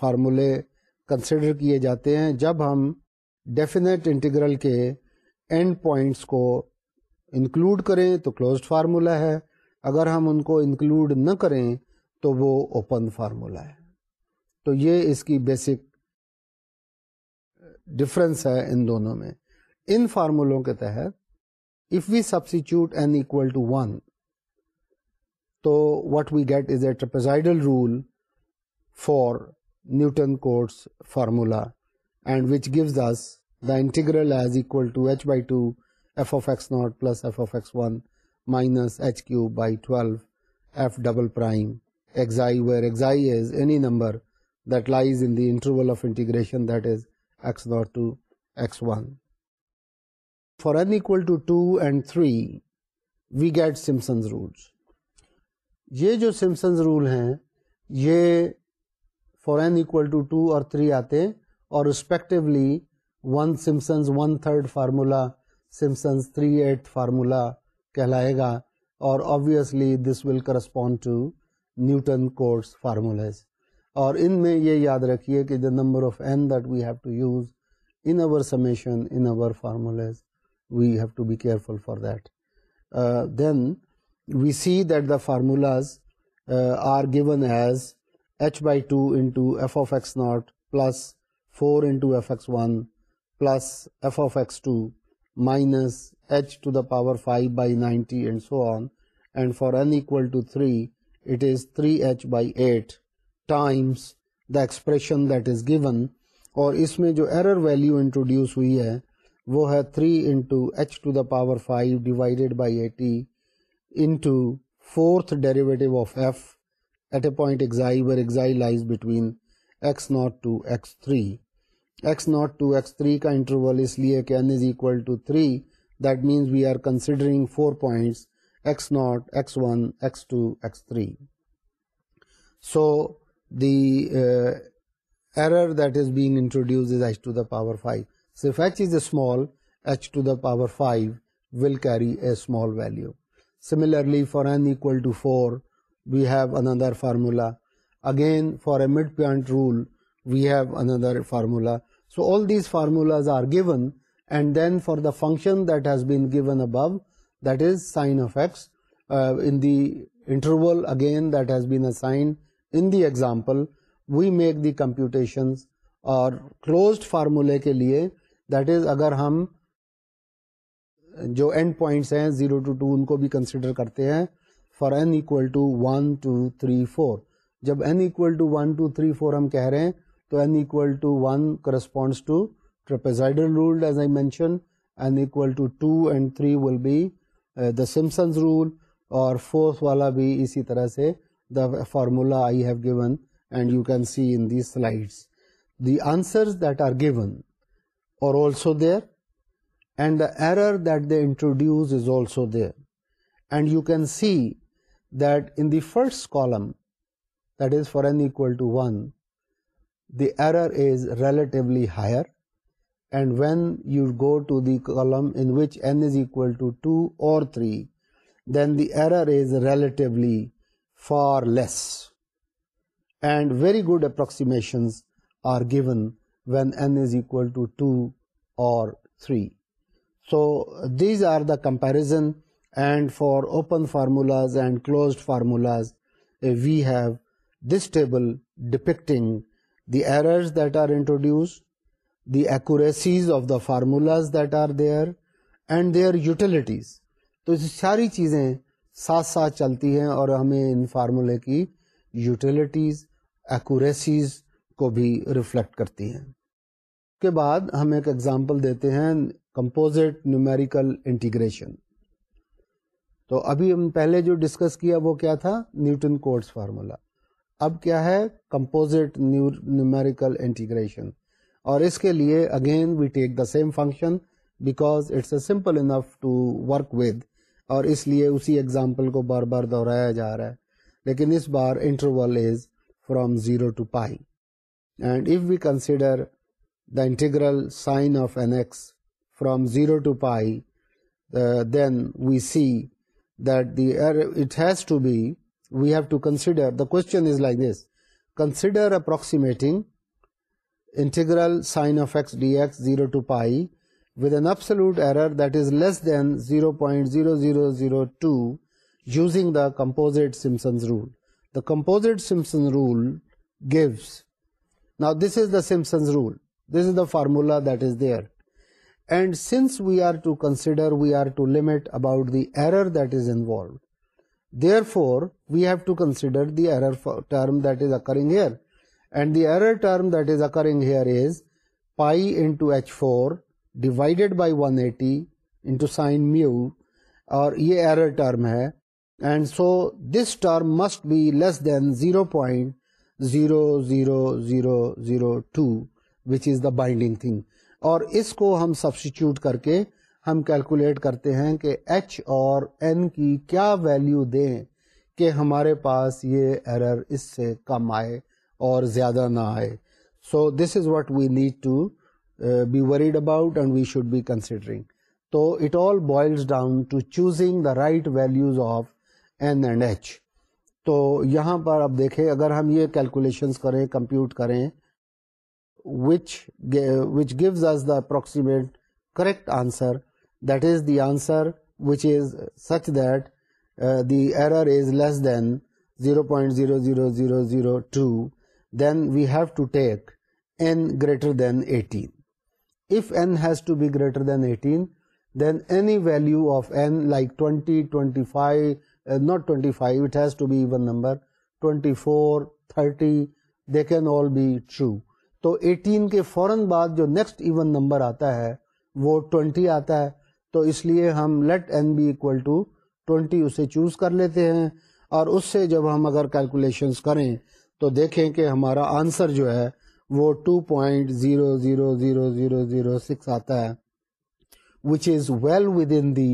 فارمولے کنسیڈر کیے جاتے ہیں جب ہم ڈیفینیٹ انٹیگرل کے اینڈ پوائنٹس کو انکلوڈ کریں تو کلوزڈ فارمولہ ہے اگر ہم ان کو انکلوڈ نہ کریں تو وہ اوپن فارمولہ ہے تو یہ اس کی بیسک ڈفرینس ہے ان دونوں میں ان فارمولوں کے تحت if we substitute n equal to one تو what we get is a trapezoidal rule for Newton Cotes formula and which gives this the integral as equal to h by two f of x not plus F of x one minus h cube by twelve f double prime xi where xi is any number that lies in the interval of integration that is for n three we get Simpson rule یہ جو Simpson's rule ہیں یہ four equal to two اور three آتے ہیں اور respectively one Simpson's one third formula Simpson's three eight formula کہلائے گا اور obviously this will correspond to Newton formulas اور ان میں یہ یاد رکھیے کہ the number of n that we have to use in in our summation over formulas we have to be careful for that then we see that the formulas are given as h by two into F of x not plus four into f x one plus F of x two minus h to the power five by ninety and so on and for N equal to three it is three h by eight times the expression that is given اور اس میں جو error value introduce ہوئی ہے وہ ہے three into h to the power five divided by eighty into fourth derivative of F at a point xi xi where lies between x not to x three x not to x three کا interval اس لیے کہ n is equal to three that means we are considering four points x not x one x two x three so the uh, error that is being introduced is h to the power 5. So if h is small, h to the power 5 will carry a small value. Similarly, for n equal to 4, we have another formula. Again, for a midpoint rule, we have another formula. So all these formulas are given, and then for the function that has been given above, that is sine of x, uh, in the interval again that has been assigned in the example we make the computations اور closed فارمولے کے لیے that is اگر ہم جو end points ہیں zero to two ان کو بھی کنسیڈر کرتے ہیں for N equal to one two three four جب N equal to one two three four ہم کہہ رہے ہیں تو N equal to one corresponds to trapezoidal rule as I mention N equal to two and three will be the Simpson's rule اور fourth والا بھی اسی طرح سے the formula I have given, and you can see in these slides. The answers that are given are also there, and the error that they introduce is also there. And you can see that in the first column, that is for n equal to 1, the error is relatively higher, and when you go to the column in which n is equal to 2 or 3, then the error is relatively far less and very good approximation we is equal to two اور three so these are the comparison and for open formulas and closed formulas we have this table depicting the errors that are introduce the each of the formulas that are there and they are utilities تو ساری چیزیں ساتھ ساتھ چلتی ہیں اور ہمیں ان فارمولے کی یوٹیلیٹیز ایکوریسیز کو بھی ریفلیکٹ کرتی ہیں اس کے بعد ہم ایک ایگزامپل دیتے ہیں کمپوزٹ نیومیریکل انٹیگریشن تو ابھی ہم پہلے جو ڈسکس کیا وہ کیا تھا نیوٹن کوڈس فارمولا اب کیا ہے کمپوزٹ نیومیریکل انٹیگریشن اور اس کے لیے again we take the same function because it's a simple enough to work with اور اس لیے اسی ایگزامپل کو بار بار دہرایا جا رہا ہے لیکن اس بار interval is from zero to pi and F we consider the integral sine of n x from zero to pi then we see the it has to be we have to consider the question is like this consider approximating integral sine of x d x zero to pi with an absolute error that is less than 0.0002 using the composite Simpson's rule. The composite Simpson rule gives, now this is the Simpson's rule, this is the formula that is there, and since we are to consider, we are to limit about the error that is involved, therefore we have to consider the error term that is occurring here, and the error term that is occurring here is pi into h4 divided by one eighty into sine mu اور یہ error term ہے and so this term must be less than zero point zero zero zero zero two which is the binding thing اور اس کو ہم substitute کر کے ہم کیلکولیٹ کرتے ہیں کہ ایچ اور این کی کیا ویلیو دیں کہ ہمارے پاس یہ ایرر اس سے کم آئے اور زیادہ نہ آئے so this is what we need to be worried about and we should be considering تو it all boils down to choosing the right values of n and h تو یہاں پر اب دیکھیں اگر ہم یہ کیلکولیشنس کریں کمپیوٹ کریں which which gives us the approximate correct answer that is the answer which is such that the error is less than zero point zero zero zero zero two then we have to take n greater than eighteen if n has to be greater than 18 then any value of n like 20 25 uh, not 25 it has to be even number 24 30 they can all be true تو 18 کے فوراً بعد جو next even number آتا ہے وہ 20 آتا ہے تو اس لیے ہم let n be equal to 20 اسے چوز کر لیتے ہیں اور اس سے جب ہم اگر کیلکولیشنس کریں تو دیکھیں کہ ہمارا آنسر جو ہے وہ two point zero zero zero zero zero six آتا ہے which is well within the دی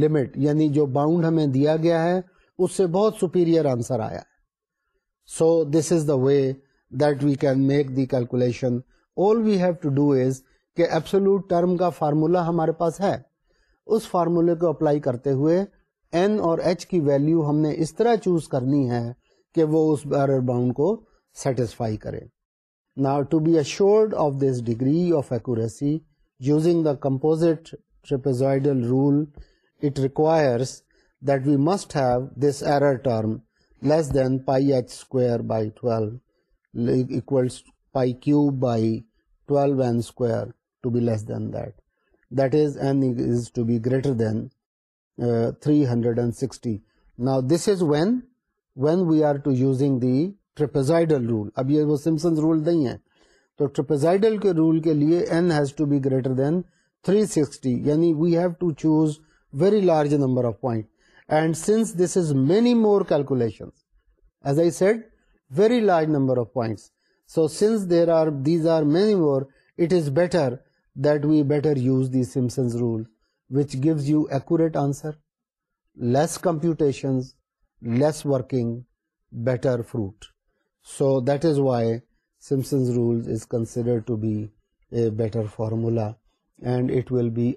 لمٹ یعنی جو باؤنڈ ہمیں دیا گیا ہے اس سے بہت سپیریئر آنسر آیا ہے so this is the way that we can make the calculation all we have to do is کہ ایبسولوٹ ٹرم کا فارمولا ہمارے پاس ہے اس فارمولے کو اپلائی کرتے ہوئے این اور ایچ کی ویلو ہم نے اس طرح چوز کرنی ہے کہ وہ اس باؤنڈ کو سیٹسفائی کرے Now, to be assured of this degree of accuracy using the composite trapezoidal rule, it requires that we must have this error term less than pi h square by 12 equals pi cube by 12 n square to be less than that. That is, n is to be greater than uh, 360. Now, this is when we are to using the trapezoidal rule اب یہ وہ Simpson's rule نہیں ہے تو trapezoidal کے rule کے لیے n has to be greater than 360 یعنی we have to choose very large number of point and since this is many more calculation as I said very large number of points so since there are these are many more it is better that we better use the Simpson's rule which gives you accurate answer less computations less working better fruit so that is why Simpson's rule is better formula and it will be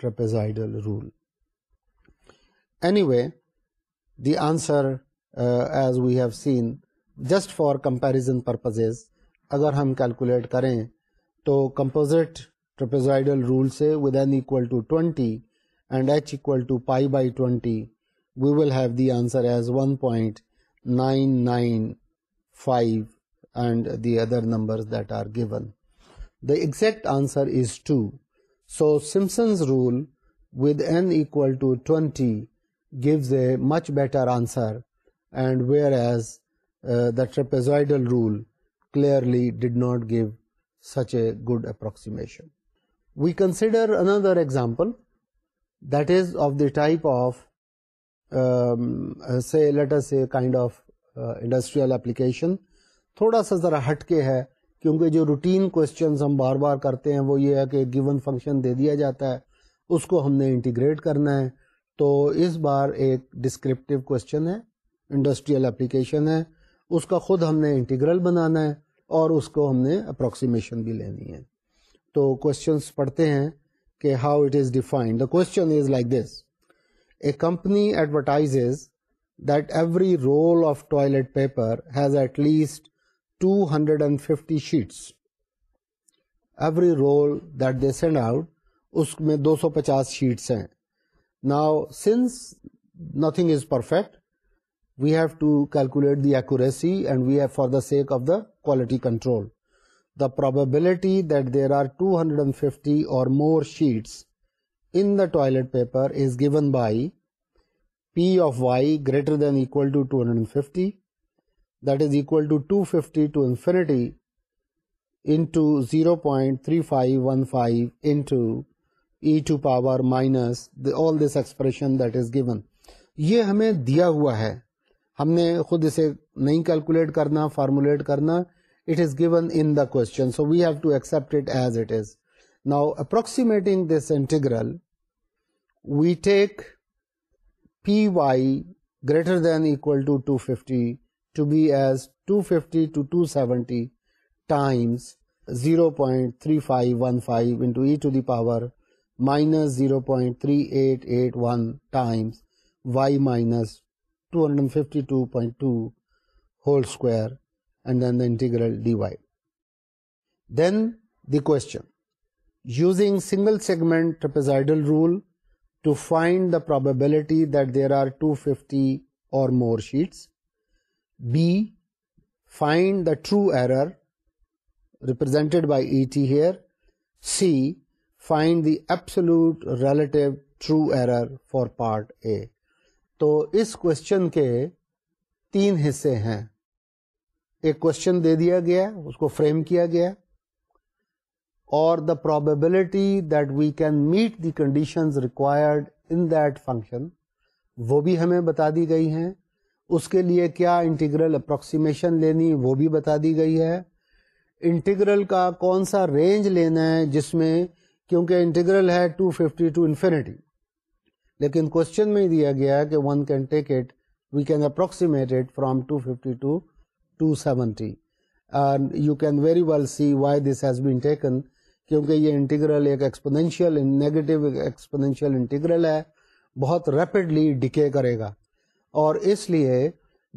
trapezoidal rule anyway the answer as we have seen just for comparison اگر ہم calculate کریں تو composite trapezoidal rule سے with n two two twenty twenty and h pi by we will have the answer as one point 9, 5 and the other numbers that are given. The exact answer is 2. So Simpson's rule with n equal to 20 gives a much better answer, and whereas uh, the trapezoidal rule clearly did not give such a good approximation. We consider another example, that is of the type of سے later سے kind of industrial application تھوڑا سا ذرا ہٹ کے ہے کیونکہ جو روٹین کوشچنز ہم بار بار کرتے ہیں وہ یہ ہے کہ گیون فنکشن دے دیا جاتا ہے اس کو ہم نے انٹیگریٹ کرنا ہے تو اس بار ایک ڈسکرپٹیو کوشچن ہے انڈسٹریل اپلیکیشن ہے اس کا خود ہم نے انٹیگرل بنانا ہے اور اس کو ہم نے اپروکسیمیشن بھی لینی ہے تو کوشچنس پڑھتے ہیں کہ how it is defined the question is like this a company advertise that every roll of toilet paper has at least two hundred and fifty sheets every roll that they send out اس میں دو سو پچاس sheets ہیں now since nothing is perfect we have to calculate the accuracy and we have for the sake of the quality control the problem that there are to hundred and fifty or more sheets toilet paper is given by P of Y greater than power to hundred fifty that is that is given e یہ ہمیں دیا ہوا ہے ہم نے خود اسے نہیں کیلکولیٹ کرنا فارمولیٹ کرنا it is given in the question so we have to accept it as it is now approximating this interval we take P Y greater than equality zero point three five e power minus zero point three eight eight y مائنسرل d y then دیشن using single segment rule to find the the that that are two fifty or more sheets b find the true error represented by e e here c find the absolute relative true error for part a تو اس کے تین حصے ہیں ایک question they دیا گیا اس کو فریم کیا گیا the that that we can meet the conditions required in function وہ بھی ہمیں بتا دی گئی ہیں اس کے لیے کیا انٹیگرل اپروکسیمیشن لینی وہ بھی بتا دی گئی ہے انٹیگرل کا کون سا رینج لینا ہے جس میں کیونکہ انٹیگرل ہے ٹو ففٹی ٹو انفینٹی لیکن کوشچن میں دیا گیا ہے کہ one can take it we can approximate it from two fifty you can very well see why this has been taken کیونکہ یہ انٹیگرل ایک ایکسپونینشیل نیگیٹو ایکسپونینشیل انٹیگرل ہے بہت ریپڈلی ڈکے کرے گا اور اس لیے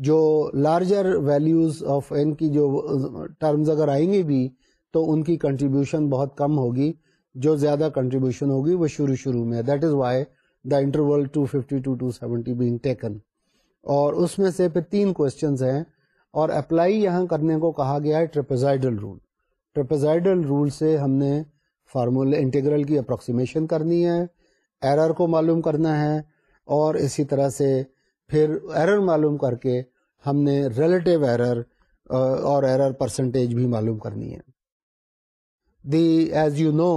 جو لارجر ویلیوز آف ان کی جو ٹرمز اگر آئیں گی بھی تو ان کی کنٹریبیوشن بہت کم ہوگی جو زیادہ کنٹریبیوشن ہوگی وہ شروع شروع میں that is why the interval two fifty اور اس میں سے پھر تین کوشچنز ہیں اور اپلائی یہاں کرنے کو کہا گیا ہے ٹرپزائڈل رول ٹرپیزائڈل رول سے ہم نے فارمولہ انٹیگرل کی اپروکسیمیشن کرنی ہے ایرر کو معلوم کرنا ہے اور اسی طرح سے پھر ایرر معلوم کر کے ہم نے ریلیٹیو ایرر اور ایرر پرسنٹیج بھی معلوم کرنی ہے the the as you know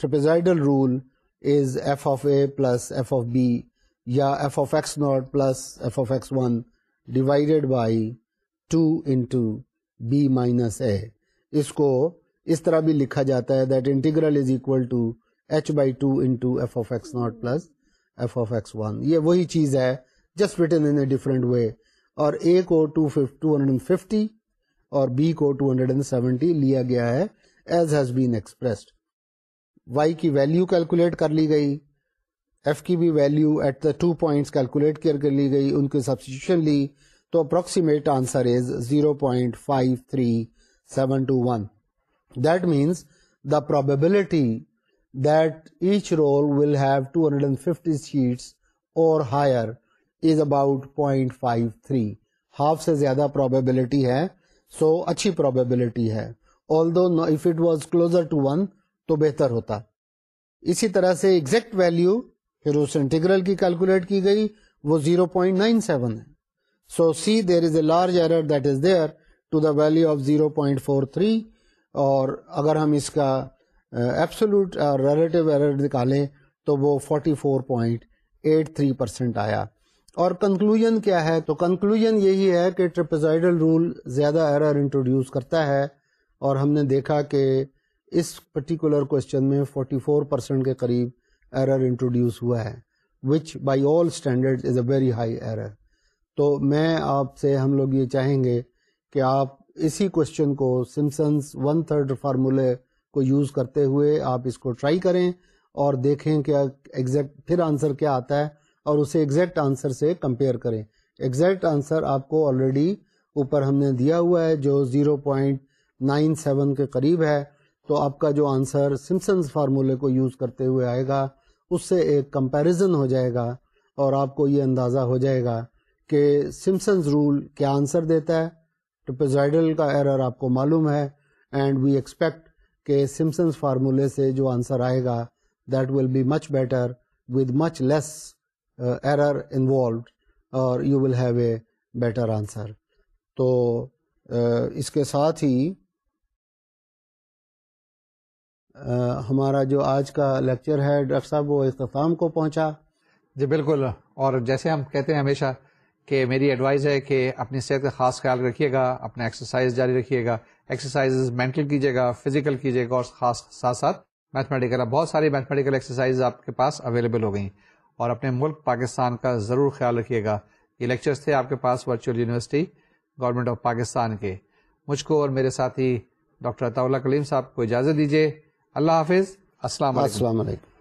trapezoidal rule is f of a plus F of b یا f of x not plus F of x one divided by two into b minus a اس کو اس طرح بھی لکھا جاتا ہے that integral different way اور اے کو ٹو ٹو ہنڈریڈ فیفٹی اور بی کو ٹو ہنڈریڈ اینڈ سیونٹی لیا گیا ہے as has been expressed Y کی ویلو کیلکولیٹ کر لی گئی ایف کی بھی value at the two point calculate کر لی گئی ان کی سبسٹیوشن لی تو approximate answer is zero point five three seven two one دینس the H rule will have two hundred and fifty sets اور higher is about point five three half سے زیادہ پروبیبلٹی ہے سو so اچھی probability ہے although if it was closer to one تو بہتر ہوتا اسی طرح سے ایگزیکٹ ویلو پھر اس انٹیگرل کی کیلکولیٹ کی گئی وہ زیرو پوائنٹ نائن سیون ہے so see there is a large error that is there to the value of 0.43 اور اگر ہم اس کا ایبسولوٹ اور ریلیٹو ایرر نکالیں تو وہ 44.83 پرسینٹ آیا اور کنکلوژن کیا ہے تو کنکلوژن یہی ہے کہ ٹرپزائڈل رول زیادہ ایرر انٹروڈیوس کرتا ہے اور ہم نے دیکھا کہ اس پرٹیکولر کوشچن میں 44 پرسینٹ کے قریب ایرر انٹروڈیوس ہوا ہے which by all standard is a very high error تو میں آپ سے ہم لوگ یہ چاہیں گے کہ آپ اسی کوشچن کو سمسنس ون تھرڈ فارمولے کو یوز کرتے ہوئے آپ اس کو ٹرائی کریں اور دیکھیں کہ ایگزیکٹ پھر آنسر کیا آتا ہے اور اسے ایگزیکٹ آنسر سے کمپیئر کریں ایگزیکٹ آنسر آپ کو آلریڈی اوپر ہم نے دیا ہوا ہے جو زیرو پوائنٹ نائن سیون کے قریب ہے تو آپ کا جو آنسر سمسنس فارمولے کو یوز کرتے ہوئے آئے گا اس سے ایک کمپیریزن ہو جائے گا اور آپ کو یہ اندازہ ہو جائے گا کہ سمسنز رول کیا آنسر دیتا ہے کا ایرر آپ کو معلوم ہے اینڈ وی ایکسپیکٹ کہ سمسنز فارمولے سے جو آنسر آئے گا that will be much better with much less error involved اور you will have a better answer تو uh, اس کے ساتھ ہی uh, ہمارا جو آج کا لیکچر ہے ڈاکٹر صاحب وہ اختتام کو پہنچا جی بالکل اور جیسے ہم کہتے ہیں ہمیشہ کہ میری ایڈوائز ہے کہ اپنی صحت کا خاص خیال رکھیے گا اپنا ایکسرسائز جاری رکھیے گا ایکسرسائز مینٹل کیجیے گا فزیکل کیجیے گا اور خاص ساتھ ساتھ میتھمیٹیکل بہت ساری میتھمیٹیکل ایکسرسائز آپ کے پاس اویلیبل ہو گئیں اور اپنے ملک پاکستان کا ضرور خیال رکھیے گا یہ لیکچرس تھے آپ کے پاس virtual university government of Pakistan کے مجھ کو اور میرے ساتھی ڈاکٹر عطاء اللہ کلیم صاحب کو اجازت دیجیے اللہ حافظ السلام علیکم السلام علیکم